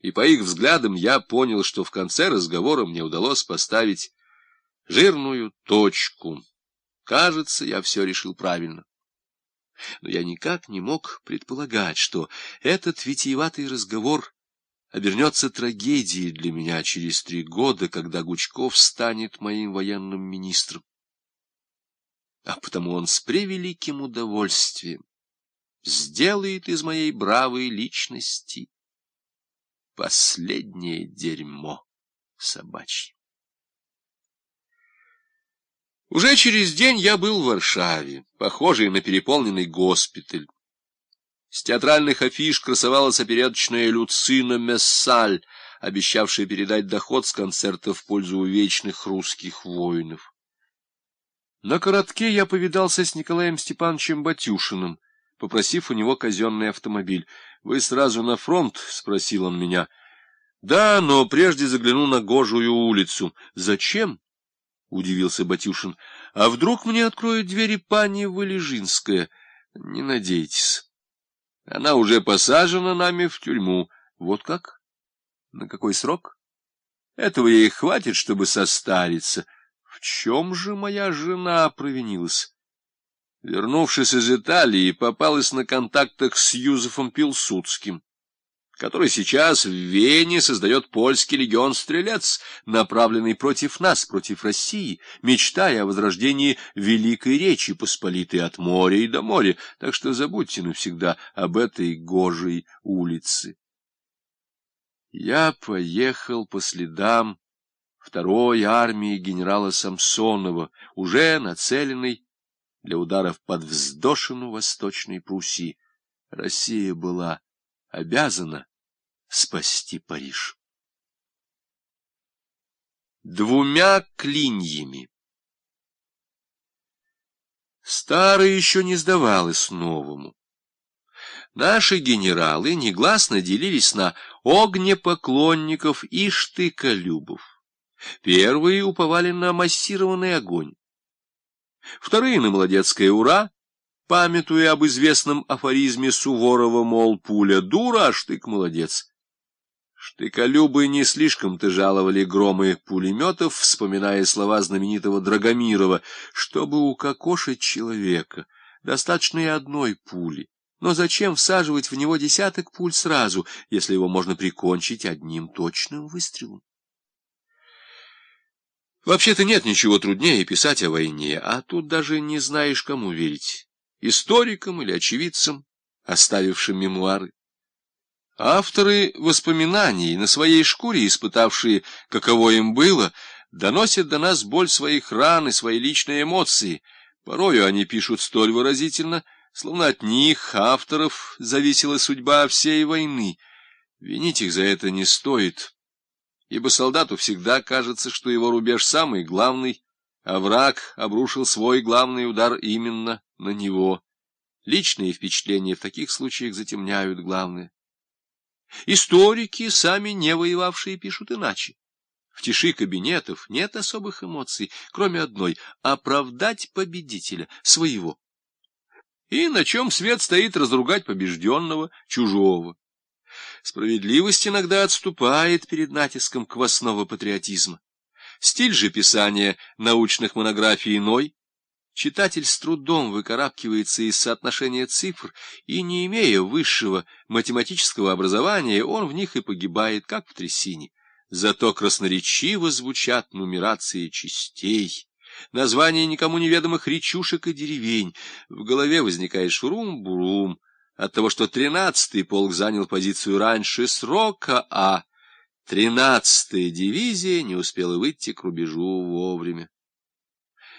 и по их взглядам я понял, что в конце разговора мне удалось поставить жирную точку. Кажется, я все решил правильно. Но я никак не мог предполагать, что этот витиеватый разговор обернется трагедией для меня через три года, когда Гучков станет моим военным министром. А потому он с превеликим удовольствием сделает из моей бравой личности последнее дерьмо собачье. Уже через день я был в Варшаве, похожий на переполненный госпиталь. С театральных афиш красовалась опереточная Люцина Мессаль, обещавшая передать доход с концерта в пользу вечных русских воинов. На коротке я повидался с Николаем Степановичем Батюшиным, попросив у него казенный автомобиль. — Вы сразу на фронт? — спросил он меня. — Да, но прежде загляну на Гожую улицу. — Зачем? — удивился Батюшин. — А вдруг мне откроет двери пани Валежинская? Не надейтесь. Она уже посажена нами в тюрьму. Вот как? На какой срок? Этого ей хватит, чтобы состариться. В чем же моя жена провинилась? Вернувшись из Италии, попалась на контактах с Юзефом Пилсудским который сейчас в Вене создает польский легион-стрелец, направленный против нас, против России, мечтая о возрождении Великой Речи Посполитой от моря и до моря, так что забудьте навсегда об этой гожей улице. Я поехал по следам второй армии генерала Самсонова, уже нацеленной для ударов под вздошину Восточной Пруссии. Россия была обязана спасти Париж. Двумя клиньями Старое еще не сдавалось новому. Наши генералы негласно делились на огнепоклонников и штыколюбов. Первые уповали на массированный огонь. Вторые — на молодецкое «Ура!», памятуя об известном афоризме Суворова, мол, пуля дура, а штык молодец. Штыколюбы не слишком-то жаловали громы пулеметов, вспоминая слова знаменитого Драгомирова, чтобы укокошить человека, достаточно и одной пули. Но зачем всаживать в него десяток пуль сразу, если его можно прикончить одним точным выстрелом? Вообще-то нет ничего труднее писать о войне, а тут даже не знаешь, кому верить историкам или очевидцам, оставившим мемуары. Авторы воспоминаний, на своей шкуре испытавшие, каково им было, доносят до нас боль своих ран и свои личные эмоции. Порою они пишут столь выразительно, словно от них, авторов, зависела судьба всей войны. Винить их за это не стоит, ибо солдату всегда кажется, что его рубеж самый главный, а враг обрушил свой главный удар именно на него. Личные впечатления в таких случаях затемняют главное. Историки, сами не воевавшие, пишут иначе. В тиши кабинетов нет особых эмоций, кроме одной — оправдать победителя, своего. И на чем свет стоит разругать побежденного, чужого. Справедливость иногда отступает перед натиском квасного патриотизма. Стиль же писания научных монографий иной. Читатель с трудом выкарабкивается из соотношения цифр, и, не имея высшего математического образования, он в них и погибает, как в трясине. Зато красноречиво звучат нумерации частей, названия никому неведомых речушек и деревень. В голове возникает шурум-бурум от того, что тринадцатый полк занял позицию раньше срока, а Тринадцатая дивизия не успела выйти к рубежу вовремя.